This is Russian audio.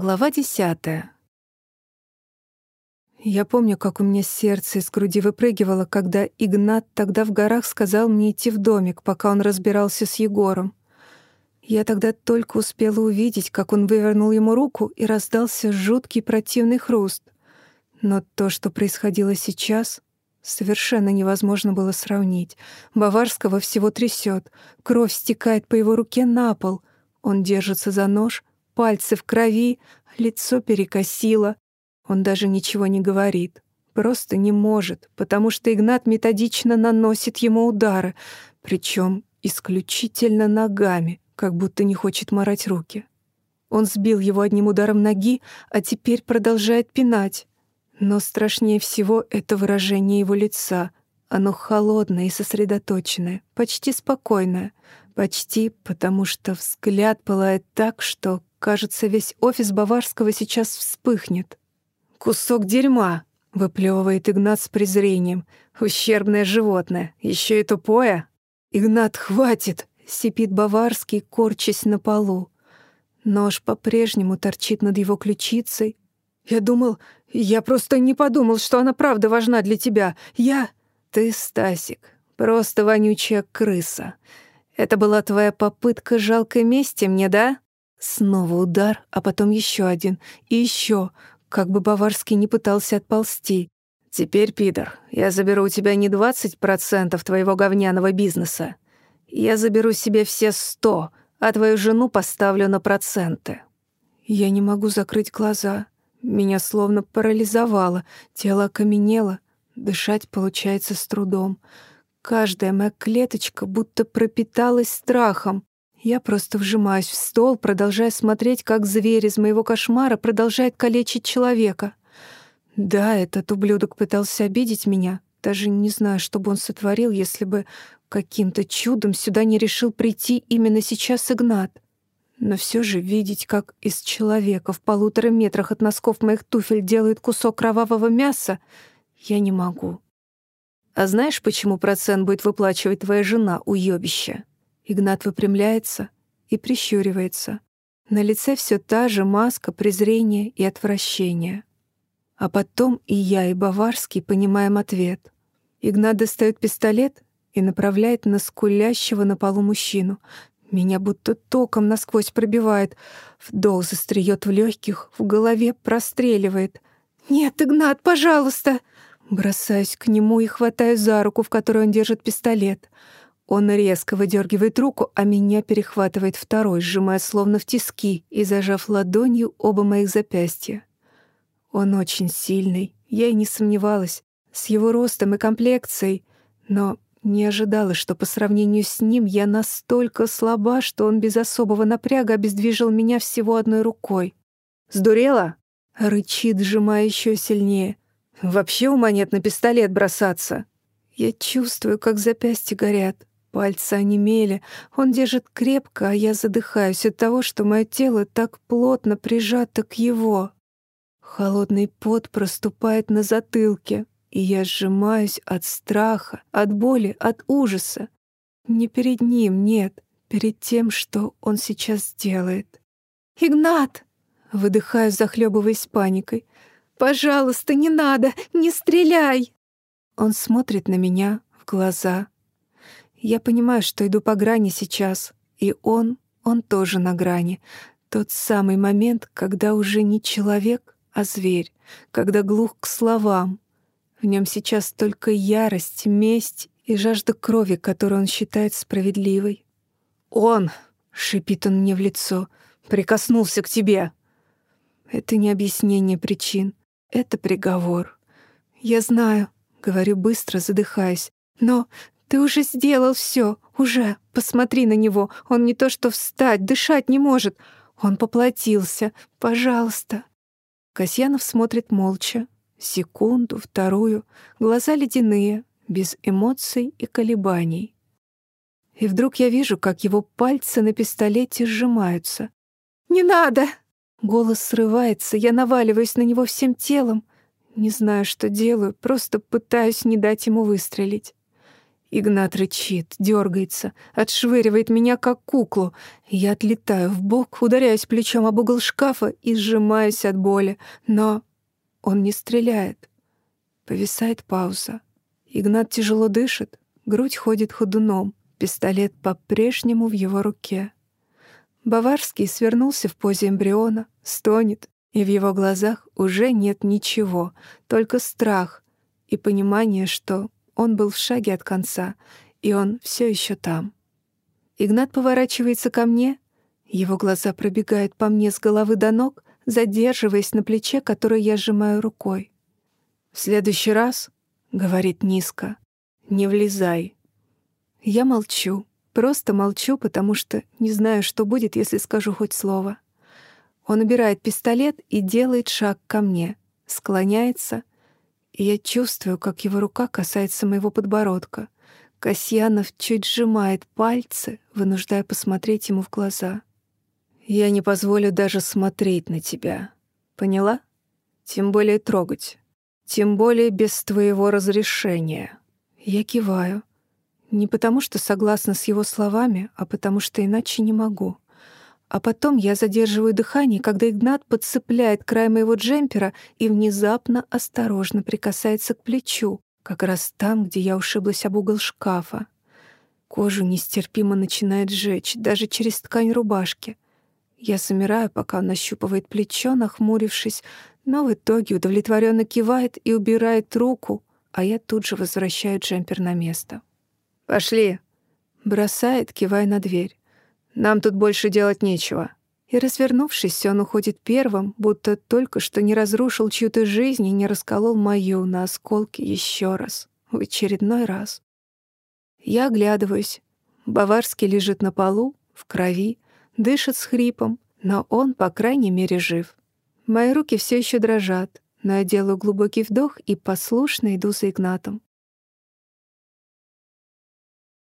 Глава десятая. Я помню, как у меня сердце из груди выпрыгивало, когда Игнат тогда в горах сказал мне идти в домик, пока он разбирался с Егором. Я тогда только успела увидеть, как он вывернул ему руку, и раздался жуткий противный хруст. Но то, что происходило сейчас, совершенно невозможно было сравнить. Баварского всего трясет, кровь стекает по его руке на пол. Он держится за нож, пальцы в крови, лицо перекосило. Он даже ничего не говорит. Просто не может, потому что Игнат методично наносит ему удары, причем исключительно ногами, как будто не хочет морать руки. Он сбил его одним ударом ноги, а теперь продолжает пинать. Но страшнее всего это выражение его лица. Оно холодное и сосредоточенное, почти спокойное. Почти, потому что взгляд пылает так, что Кажется, весь офис Баварского сейчас вспыхнет. «Кусок дерьма!» — выплевывает Игнат с презрением. «Ущербное животное. Еще и тупое!» «Игнат, хватит!» — сипит Баварский, корчась на полу. Нож по-прежнему торчит над его ключицей. «Я думал... Я просто не подумал, что она правда важна для тебя. Я...» «Ты, Стасик, просто вонючая крыса. Это была твоя попытка жалкой мести мне, да?» Снова удар, а потом еще один. И еще, как бы Баварский не пытался отползти. «Теперь, Пидор, я заберу у тебя не 20% твоего говняного бизнеса. Я заберу себе все 100, а твою жену поставлю на проценты». Я не могу закрыть глаза. Меня словно парализовало, тело окаменело. Дышать получается с трудом. Каждая моя клеточка будто пропиталась страхом. Я просто вжимаюсь в стол, продолжая смотреть, как зверь из моего кошмара продолжает калечить человека. Да, этот ублюдок пытался обидеть меня. Даже не знаю, что бы он сотворил, если бы каким-то чудом сюда не решил прийти именно сейчас Игнат. Но все же видеть, как из человека в полутора метрах от носков моих туфель делают кусок кровавого мяса, я не могу. А знаешь, почему процент будет выплачивать твоя жена, уёбище? Игнат выпрямляется и прищуривается. На лице все та же маска презрения и отвращения. А потом и я, и Баварский понимаем ответ. Игнат достает пистолет и направляет на скулящего на полу мужчину. Меня будто током насквозь пробивает. Вдох застреет в легких, в голове простреливает. «Нет, Игнат, пожалуйста!» Бросаюсь к нему и хватаю за руку, в которой он держит пистолет — он резко выдергивает руку, а меня перехватывает второй, сжимая словно в тиски и зажав ладонью оба моих запястья. Он очень сильный, я и не сомневалась, с его ростом и комплекцией, но не ожидала, что по сравнению с ним я настолько слаба, что он без особого напряга обездвижил меня всего одной рукой. «Сдурела?» — рычит, сжимая еще сильнее. «Вообще ума нет на пистолет бросаться!» Я чувствую, как запястья горят. Пальцы онемели, он держит крепко, а я задыхаюсь от того, что мое тело так плотно прижато к его. Холодный пот проступает на затылке, и я сжимаюсь от страха, от боли, от ужаса. Не перед ним, нет, перед тем, что он сейчас делает. «Игнат!» — выдыхаю, захлебываясь паникой. «Пожалуйста, не надо, не стреляй!» Он смотрит на меня в глаза, я понимаю, что иду по грани сейчас, и он, он тоже на грани. Тот самый момент, когда уже не человек, а зверь, когда глух к словам. В нем сейчас только ярость, месть и жажда крови, которую он считает справедливой. «Он!» — шипит он мне в лицо. «Прикоснулся к тебе!» Это не объяснение причин, это приговор. «Я знаю», — говорю быстро, задыхаясь, «но «Ты уже сделал все, уже. Посмотри на него. Он не то что встать, дышать не может. Он поплатился. Пожалуйста». Касьянов смотрит молча. Секунду, вторую. Глаза ледяные, без эмоций и колебаний. И вдруг я вижу, как его пальцы на пистолете сжимаются. «Не надо!» Голос срывается, я наваливаюсь на него всем телом. Не знаю, что делаю, просто пытаюсь не дать ему выстрелить. Игнат рычит, дергается, отшвыривает меня, как куклу. Я отлетаю в бок, ударяюсь плечом об угол шкафа и сжимаюсь от боли. Но он не стреляет. Повисает пауза. Игнат тяжело дышит, грудь ходит ходуном, пистолет по-прежнему в его руке. Баварский свернулся в позе эмбриона, стонет, и в его глазах уже нет ничего, только страх и понимание, что он был в шаге от конца, и он все еще там. Игнат поворачивается ко мне, его глаза пробегают по мне с головы до ног, задерживаясь на плече, которое я сжимаю рукой. «В следующий раз», — говорит низко, — «не влезай». Я молчу, просто молчу, потому что не знаю, что будет, если скажу хоть слово. Он убирает пистолет и делает шаг ко мне, склоняется, и я чувствую, как его рука касается моего подбородка. Касьянов чуть сжимает пальцы, вынуждая посмотреть ему в глаза. «Я не позволю даже смотреть на тебя. Поняла? Тем более трогать. Тем более без твоего разрешения». Я киваю. Не потому, что согласна с его словами, а потому что иначе не могу. А потом я задерживаю дыхание, когда Игнат подцепляет край моего джемпера и внезапно осторожно прикасается к плечу, как раз там, где я ушиблась об угол шкафа. Кожу нестерпимо начинает жечь, даже через ткань рубашки. Я замираю, пока он нащупывает плечо, нахмурившись, но в итоге удовлетворенно кивает и убирает руку, а я тут же возвращаю джемпер на место. «Пошли!» — бросает, кивая на дверь. Нам тут больше делать нечего». И, развернувшись, он уходит первым, будто только что не разрушил чью-то жизнь и не расколол мою на осколки еще раз, в очередной раз. Я оглядываюсь. Баварский лежит на полу, в крови, дышит с хрипом, но он, по крайней мере, жив. Мои руки все еще дрожат, но я делаю глубокий вдох и послушно иду за Игнатом.